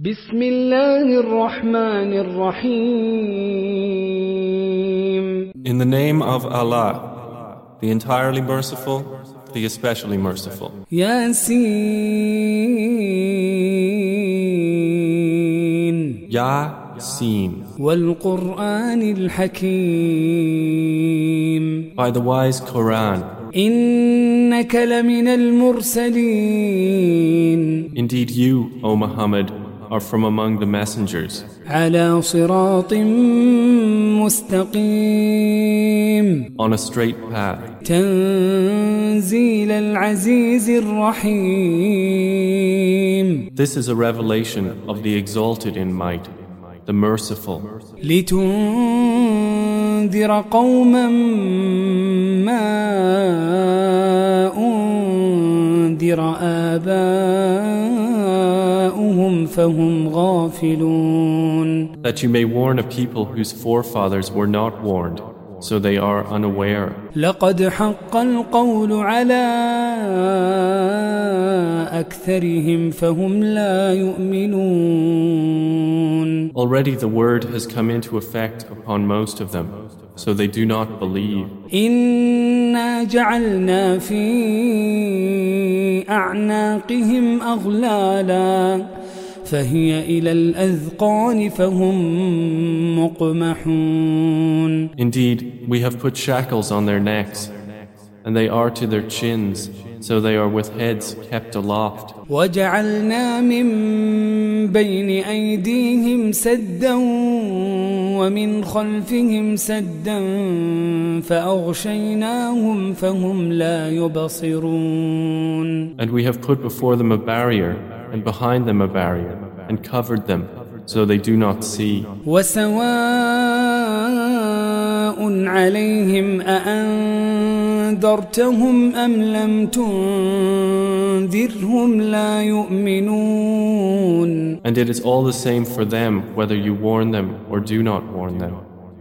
بسم الله الرحمن الرحيم In the name of Allah, the entirely merciful, the especially merciful. ياسين Yasin, والقرآن الحكيم by the wise Quran. إنك لمن المرسلين Indeed, you, O Muhammad, are from among the messengers, على صراط مستقيم on a straight path. تنزيل العزيز الرحيم This is a revelation of the exalted in might, the merciful, لتنذر قوما ما أنذر آباؤهم فهم غافلون that you may warn a people whose forefathers were not warned, so they are unaware. لقد حق القول على أكثرهم فهم لا يؤمنون Already the word has come into effect upon most of them, so they do not believe. إنا جعلنا في أعناقهم أغلالا فهي إلى الأذقان فهم مقمحون Indeed, we have put shackles on their necks, and they are to their chins, so they are with heads kept aloft. وجعلنا من بين أيديهم سدا ومن خلفهم سدا فأغشيناهم فهم لا يبصرون And we have put before them a barrier, and behind them a barrier, and covered them, so they do not see. وسواء عليهم أأنذرتهم أم لم تنذرهم لا يؤمنون And it is all the same for them whether you warn them or do not warn them.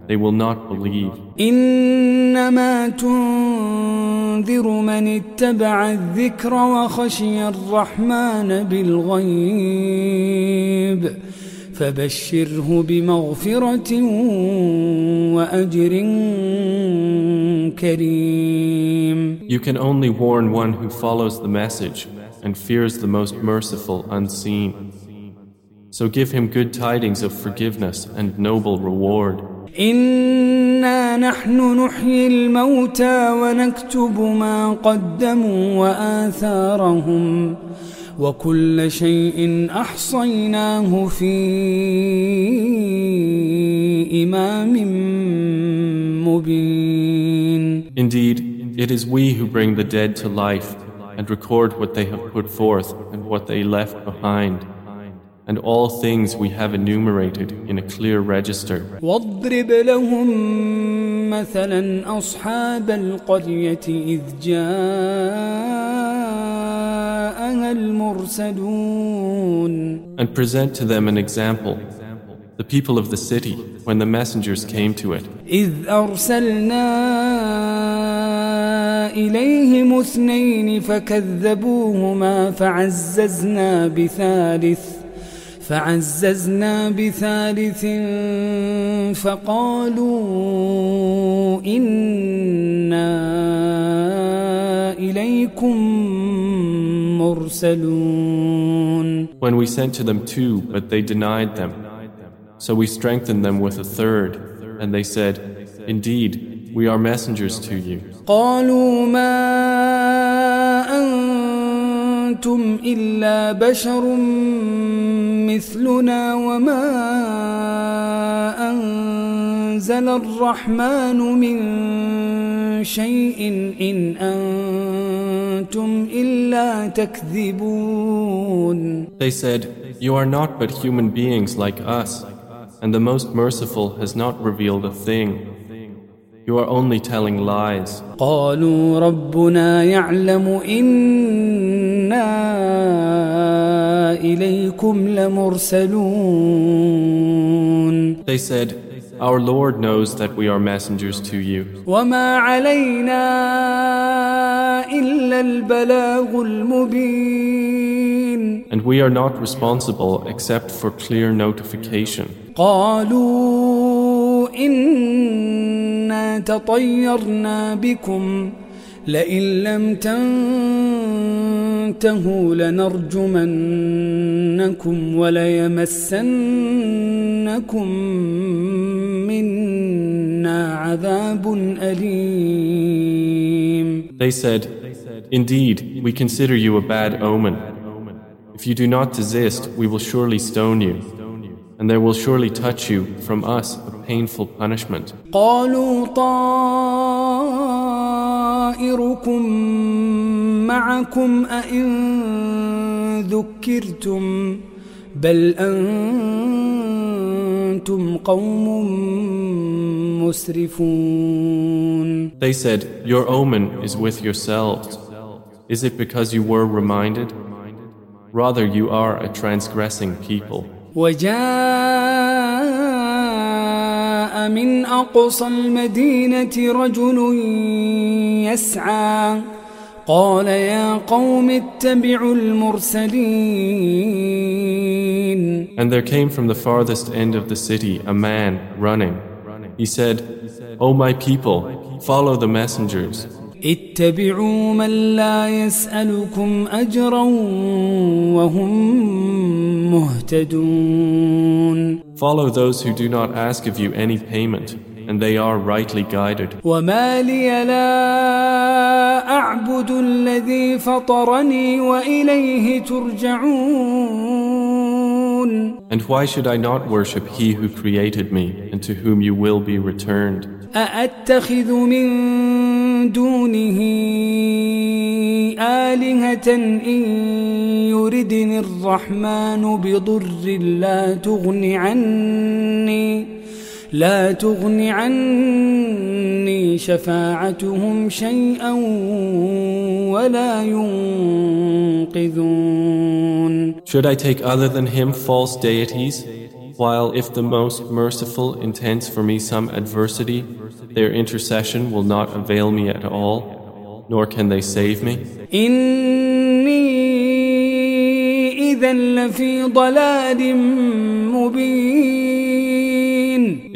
They will not believe. إنما تنذر من اتبع الذكر وخشي الرحمن بالغيب فبشره بمغفرة وأجر كريم You can only warn one who follows the message and fears the most merciful unseen. So give him good tidings of forgiveness and noble reward. إنا نحن نحيي الموتى ونكتب ما قدموا وآثارهم وكل شيء أحصيناه في إمام مبين Indeed, it is we who bring the dead to life and record what they have put forth and what they left behind. and all things we have enumerated in a clear register. واضرب لهم مثلا أصحاب القرية إذ جاءها المرسلون And present to them an example the people of the city when the messengers came to it. إذ أرسلنا إليهم اثنين فكذبوهما فعززنا بثالث فعززنا بثالث فقالوا إنا إليكم مرسلون When we sent to them two, but they denied them. So we strengthened them with a third, and they said, Indeed, we are messengers to you. قالوا ما أنتم إلا بشر مثلنا وما أنزل الرحمن من شيء إن أنتم إلا تكذبون They said, You are not but human beings like us, and the Most Merciful has not revealed a thing. You are only telling lies. قالوا ربنا يعلم إنا إليكم لمرسلون They said, Our Lord knows that we are messengers to you. وما علينا إلا البلاغ المبين And we are not responsible except for clear notification. قالوا إنا تطيرنا بكم لئن لم تنتهوا لنرجمنكم وليمسنكم منا عذاب أليم They said, Indeed, we consider you a bad omen. If you do not desist, we will surely stone you, and there will surely touch you from us a painful punishment. قالوا طائركم معكم أئن ذكرتم بل أنتم قوم مسرفون They said, Your omen is with yourselves. Is it because you were reminded? Rather, you are a transgressing people. وجاء من أقصى المدينة رجل يسعى قال يا قوم اتبعوا المرسلين And there came from the farthest end of the city a man running. He said, O my people, follow the messengers. اتبعوا من لا يسألكم أجرا وهم مهتدون Follow those who do not ask of you any payment, and they are rightly guided. وما لي لا أعبد الذي فطرني وإليه ترجعون And why should I not worship He who created me and to whom you will be returned? أأتخذ من دونه آلهة إن يردني الرحمن بضر لا تغن عني لا تغن عني شفاعتهم شيئا ولا ينقذون Should I take other than Him false deities? While if the most merciful intends for me some adversity, their intercession will not avail me at all, nor can they save me. إني إذا لفي ضلال مبين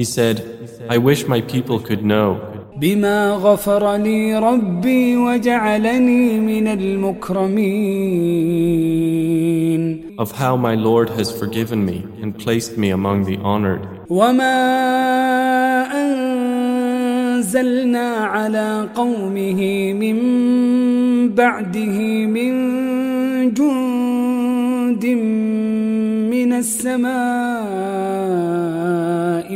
He said, I wish my people could know بما غفر لي ربي وجعلني من المكرمين of how my Lord has forgiven me and placed me among the honored. وما أنزلنا على قومه من بعده من جند من السماء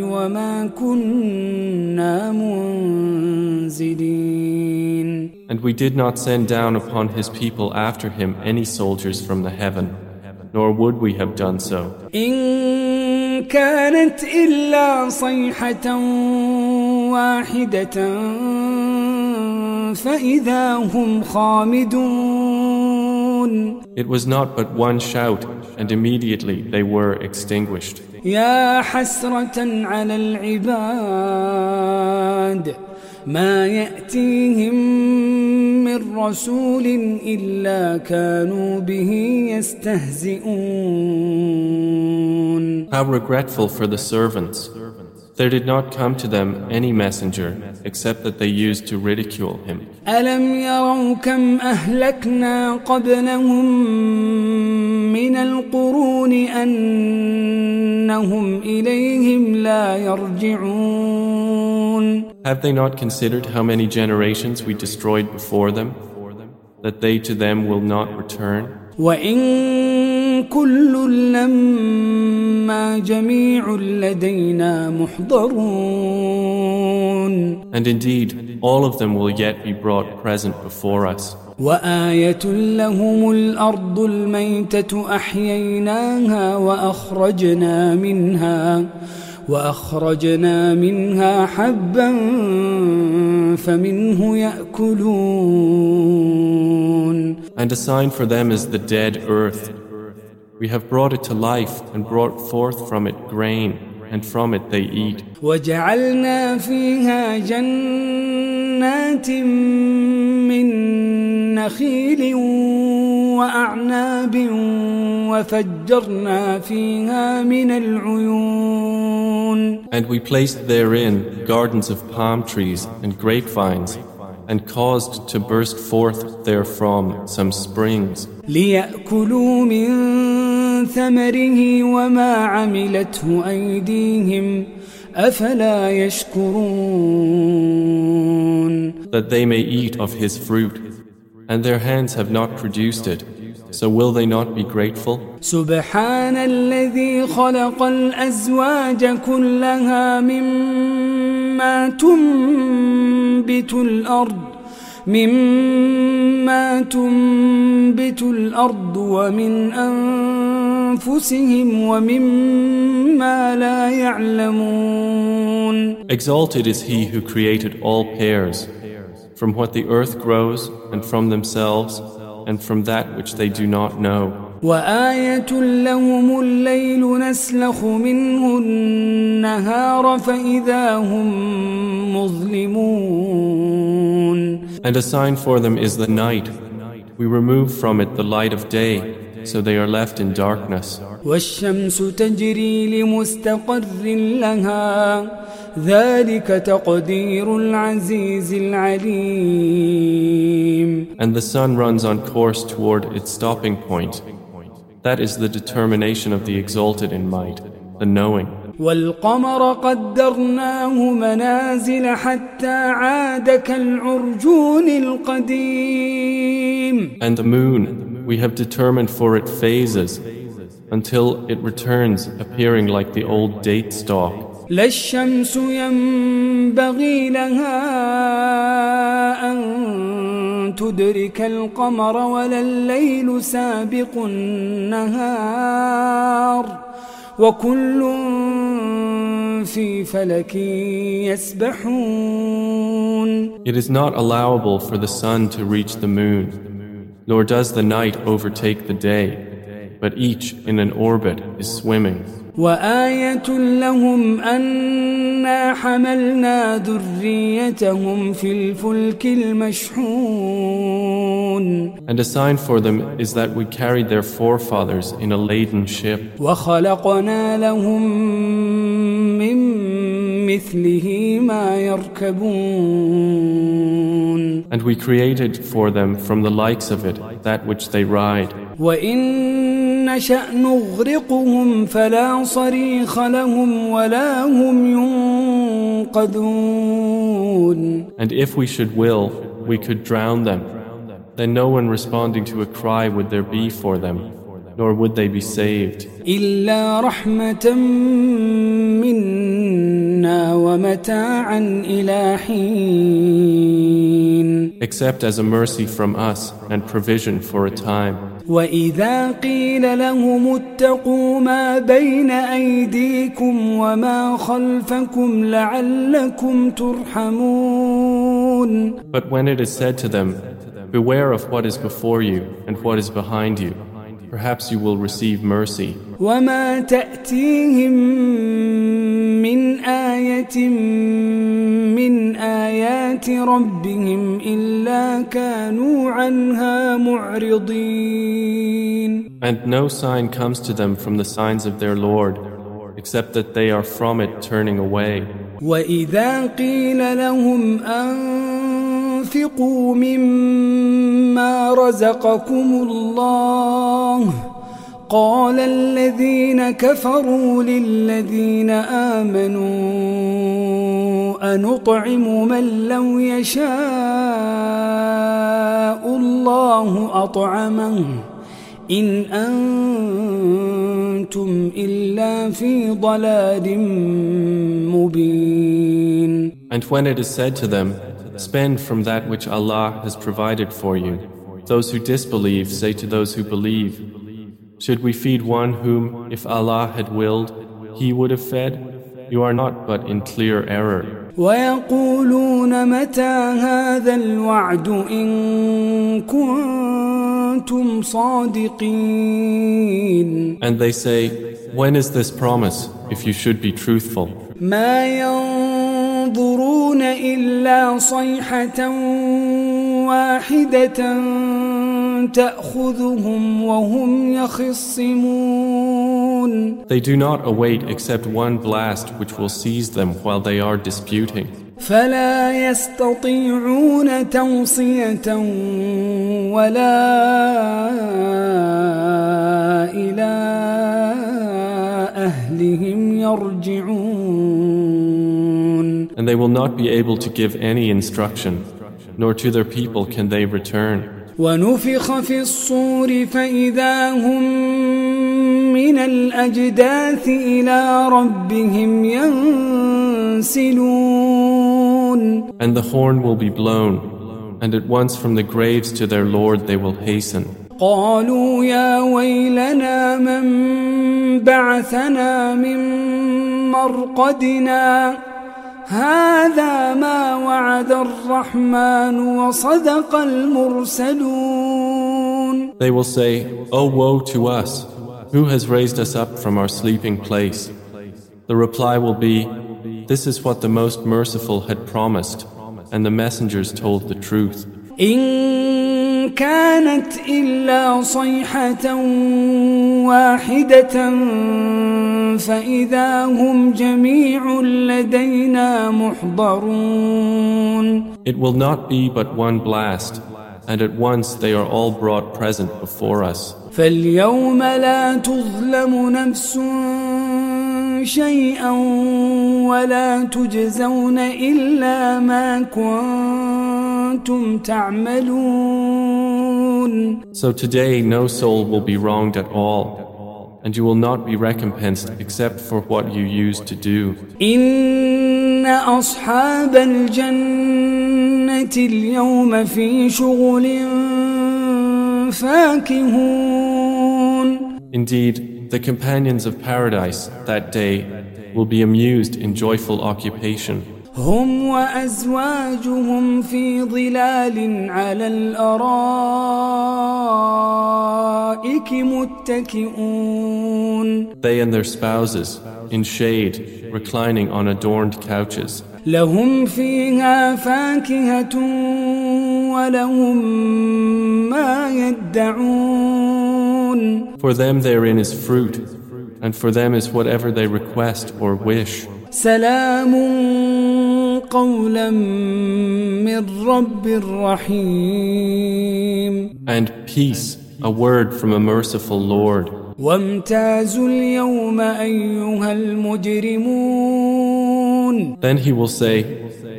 وما كنا منزلين And we did not send down upon his people after him any soldiers from the heaven, nor would we have done so. إن كانت إلا صيحة واحدة فإذا هم خامدون It was not but one shout, and immediately they were extinguished. يا حسرة على العباد ما يأتيهم من رسول إلا كانوا به يستهزئون How regretful for the servants! There did not come to them any messenger except that they used to ridicule him. ألم يروا كم أهلكنا قبلهم من القرون أنهم إليهم لا يرجعون Have they not considered how many generations we destroyed before them, that they to them will not return? وإن كل لما جميع لدينا محضرون And indeed, all of them will yet be brought present before us. وآية لهم الأرض الميتة أحييناها وأخرجنا منها وأخرجنا منها حبا فمنه يأكلون And a sign for them is the dead earth. We have brought it to life and brought forth from it grain, and from it they eat. وجعلنا فيها جنات من نخيل وأعناب وفجرنا فيها من العيون And we placed therein gardens of palm trees and grapevines, and caused to burst forth therefrom some springs, ليأكلوا من ثمره وما عملته أيديهم أفلا يشكرون that they may eat of his fruit. And their hands have not produced it, so will they not be grateful? سبحان الذي خلق الأزواج كلها مما تنبت الأرض مما تنبت الأرض ومن أنفسهم ومما لا يعلمون Exalted is he who created all pairs, from what the earth grows, and from themselves, and from that which they do not know. وآية لهم الليل نسلخ منه النهار فإذا هم مظلمون And a sign for them is the night. We remove from it the light of day, so they are left in darkness. والشمس تجري لمستقر لها ذلك تقدير العزيز العليم And the sun runs on course toward its stopping point. That is the determination of the exalted in might, the knowing. والقمر قدرناه منازل حتى عاد كالعرجون القديم And the moon, we have determined for it phases until it returns appearing like the old date stalk. لا الشمس ينبغي لها أن تدرك القمر ولا الليل سابق النهار وكل في فلك يسبحون It is not allowable for the sun to reach the moon, nor does the night overtake the day, but each in an orbit is swimming. وآية لهم أنا حملنا ذريتهم في الفلك المشحون And a sign for them is that we carried their forefathers in a laden ship, وخلقنا لهم من مثله ما يركبون and we created for them from the likes of it that which they ride. وإن نشأ نغرقهم فلا صريخ لهم ولا هم ينقذون And if we should will, we could drown them. Then no one responding to a cry would there be for them, nor would they be saved. إلا رحمة منا Except as a mercy from us and provision for a time. وإذا قيل لهم اتقوا ما بين أيديكم وما خلفكم لعلكم ترحمون But when it is said to them, Beware of what is before you and what is behind you, perhaps you will receive mercy. وما تأتيهم من آية من آيات ربهم إلا كانوا عنها معرضين And no sign comes to them from the signs of their Lord, except that they are from it turning away. وإذا قيل لهم أنفقوا مما رزقكم الله قال الذين كفروا للذين آمنوا أنطعم من لو يشاء الله أطعمه إن أنتم إلا في ضلال مبين And when it is said to them, Spend from that which Allah has provided for you, those who disbelieve say to those who believe, Should we feed one whom, if Allah had willed, He would have fed? You are not but in clear error. ويقولون متى هذا الوعد إن كنتم صادقين And they say, When is this promise, if you should be truthful? ما ينظرون إلا صيحة واحدة تأخذهم وهم يخصمون They do not await except one blast which will seize them while they are disputing. فلا يستطيعون توصية ولا إلى أهلهم يرجعون And they will not be able to give any instruction, nor to their people can they return. ونفخ في الصور فإذا هم من الأجداث إلى ربهم ينسلون And the horn will be blown, and at once from the graves to their Lord they will hasten. قالوا يا ويلنا من بعثنا من مرقدنا هذا ما وعد الرحمن وصدق المرسلون They will say, Oh woe to us! Who has raised us up from our sleeping place? The reply will be, This is what the most merciful had promised, and the messengers told the truth. إن كانت إلا صيحة واحدة فإذا هم جميع لدينا محضرون It will not be but one blast, and at once they are all brought present before us. فاليوم لا تظلم نفس شيئا ولا تجزون إلا ما كنتم تعملون So today no soul will be wronged at all, and you will not be recompensed except for what you used to do. إن أصحاب الجنة اليوم في شغل فاكهون Indeed, the companions of paradise that day will be amused in joyful occupation. هم وأزواجهم في ظلال على الأرائك متكئون They and their spouses, in shade, reclining on adorned couches. لهم فيها فاكهة ولهم ما يدعون For them therein is fruit, and for them is whatever they request or wish. سلام قولا من رب رحيم And peace, a word from a merciful Lord. وامتازوا اليوم أيها المجرمون Then he will say,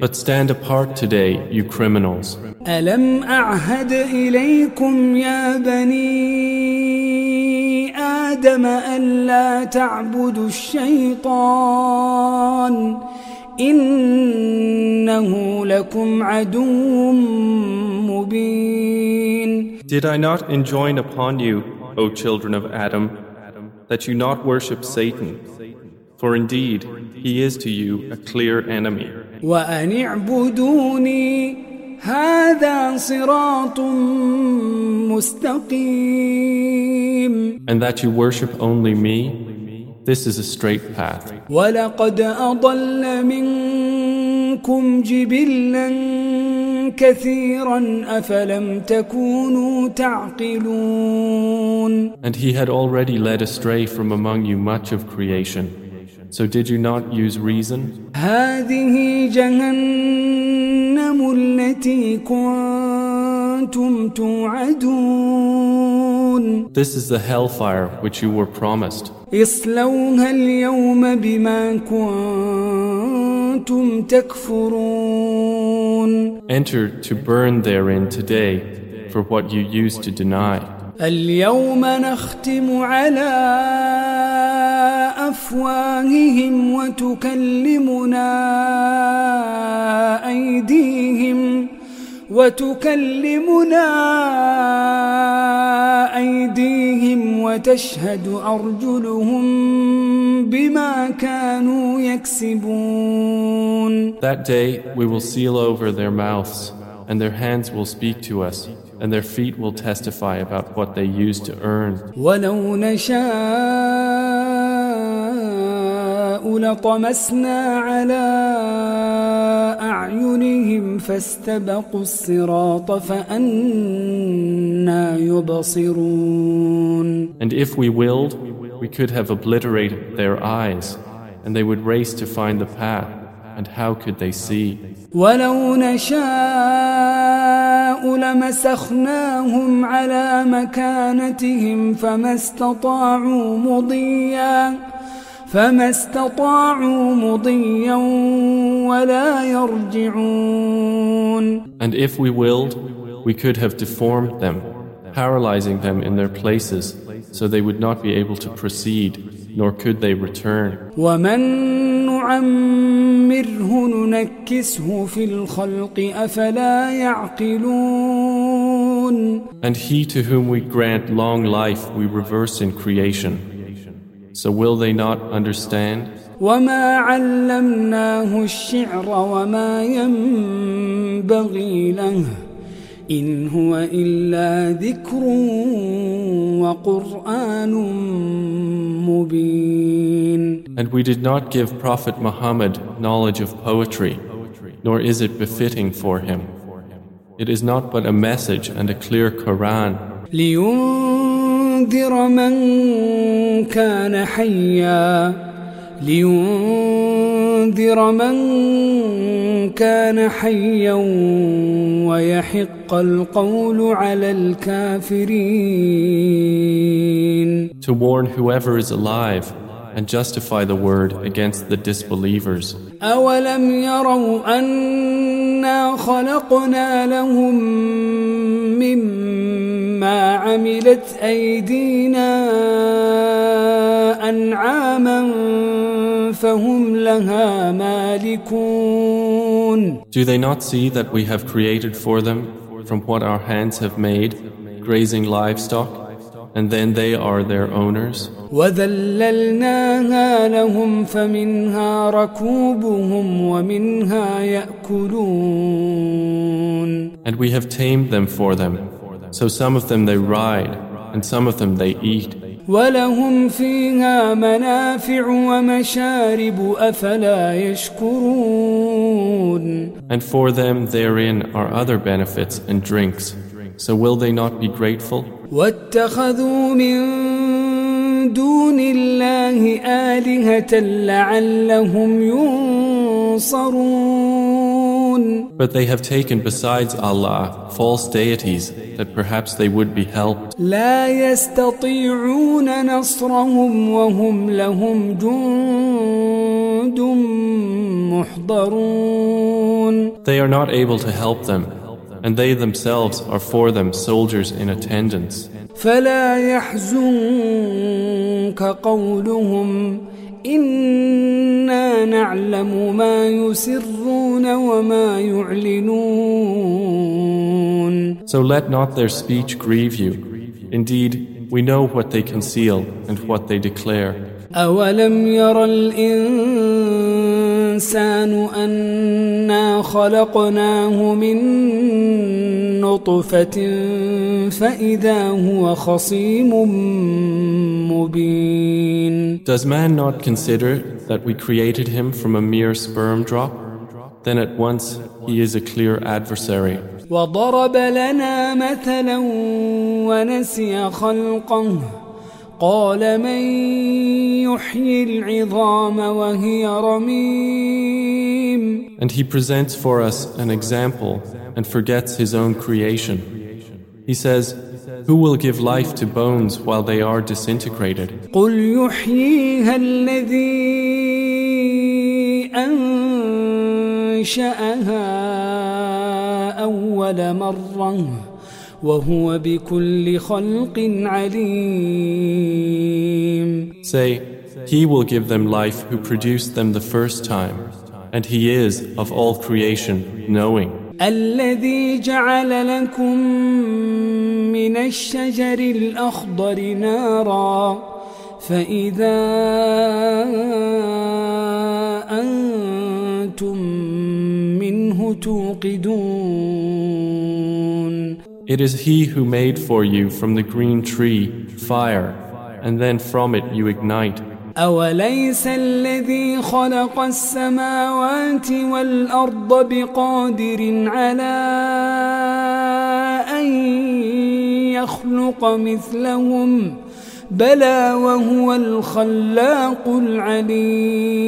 But stand apart today, you criminals. ألم أعهد إليكم يا بني آدم ألا تعبدوا الشيطان إنه لكم عدو مبين Did I not enjoin upon you, O children of Adam, that you not worship Satan? For indeed, he is to you a clear enemy. وأن اعبدوني هذا صراط مستقيم And that you worship only me, this is a straight path. ولقد أضل منكم جبلا كثيرا أفلم تكونوا تعقلون And he had already led astray from among you much of creation. So did you not use reason? هذه جهنم التي كنتم توعدون This is the hellfire which you were promised. اصلوها اليوم بما كنتم تكفرون Enter to burn therein today for what you used to deny. اليوم نختم على أفواههم وتكلمنا أيديهم وتكلمنا أيديهم وتشهد أرجلهم بما كانوا يكسبون That day we will seal over their mouths and their hands will speak to us and their feet will testify about what they used to earn. ولو نشاء لطمسنا على أعينهم فاستبقوا الصراط فأنا يبصرون And if we willed, we could have obliterated their eyes, and they would race to find the path, and how could they see? ولو نشاء لمسخناهم على مكانتهم فما استطاعوا مضيا فما استطاعوا مضيا ولا يرجعون And if we willed, we could have deformed them, paralyzing them in their places, so they would not be able to proceed, nor could they return. ومن نعمره ننكسه في الخلق أفلا يعقلون And he to whom we grant long life we reverse in creation. So will they not understand? وما علمناه الشعر وما ينبغي له إن هو إلا ذكر وقرآن مبين And we did not give Prophet Muhammad knowledge of poetry, nor is it befitting for him. It is not but a message and a clear Quran لينذر من كان حيا لينذر من كان حيا ويحق القول على الكافرين. To warn whoever is alive. and justify the word against the disbelievers. أولم يروا أنا خلقنا لهم مما عملت أيدينا أنعاما فهم لها مالكون Do they not see that we have created for them, from what our hands have made, grazing livestock, and then they are their owners? وذللناها لهم فمنها ركوبهم ومنها يأكلون And we have tamed them for them, so some of them they ride, and some of them they eat. ولهم فيها منافع ومشارب أفلا يشكرون And for them therein are other benefits and drinks. So will they not be grateful? واتخذوا من دون الله آلهة لعلهم ينصرون But they have taken besides Allah false deities that perhaps they would be helped. لا يستطيعون نصرهم وهم لهم جند محضرون They are not able to help them, and they themselves are for them soldiers in attendance. فلا يحزنك قولهم إنا نعلم ما يسرون وما يعلنون So let not their speech grieve you. Indeed, we know what they conceal and what they declare. أولم ير الإنسان أنا خلقناه من نطفة فإذا هو خصيم مبين Does man not consider that we created him from a mere sperm drop? Then at once he is a clear adversary. وضرب لنا مثلا ونسي خلقه قال من يحيي العظام وهي رميم And he presents for us an example and forgets his own creation. He says, Who will give life to bones while they are disintegrated? قل يحييها الذي أنشأها أول مرة وهو بكل خلق عليم Say, He will give them life who produced them the first time, and He is of all creation knowing. الذي جعل لكم من الشجر الأخضر نارا فإذا أنتم منه توقدون It is He who made for you from the green tree fire, and then from it you ignite. أوليس الذي خلق السماوات والأرض بقادر على أن يخلق مثلهم بلى وهو الخلاق العليم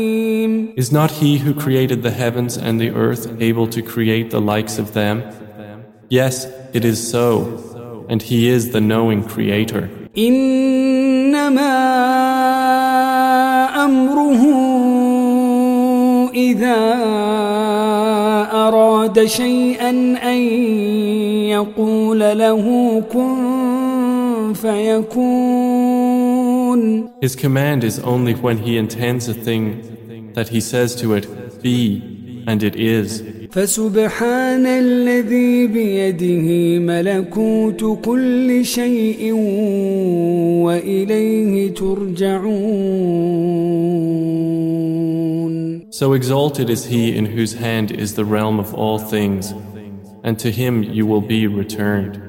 Is not He who created the heavens and the earth able to create the likes of them? Yes, it is so, and He is the knowing Creator. إنما أمره إذا أراد شيئا أن يقول له كن فيكون His command is only when He intends a thing that He says to it, Be, and it is. فسبحان الذي بيده ملكوت كل شيء وإليه ترجعون So exalted is He in whose hand is the realm of all things, and to Him you will be returned.